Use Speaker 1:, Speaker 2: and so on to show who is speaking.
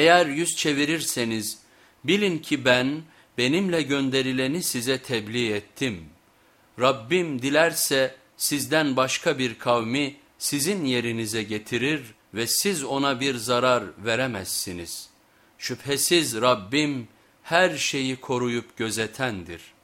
Speaker 1: Eğer yüz çevirirseniz bilin ki ben benimle gönderileni size tebliğ ettim. Rabbim dilerse sizden başka bir kavmi sizin yerinize getirir ve siz ona bir zarar veremezsiniz. Şüphesiz Rabbim her şeyi koruyup gözetendir.''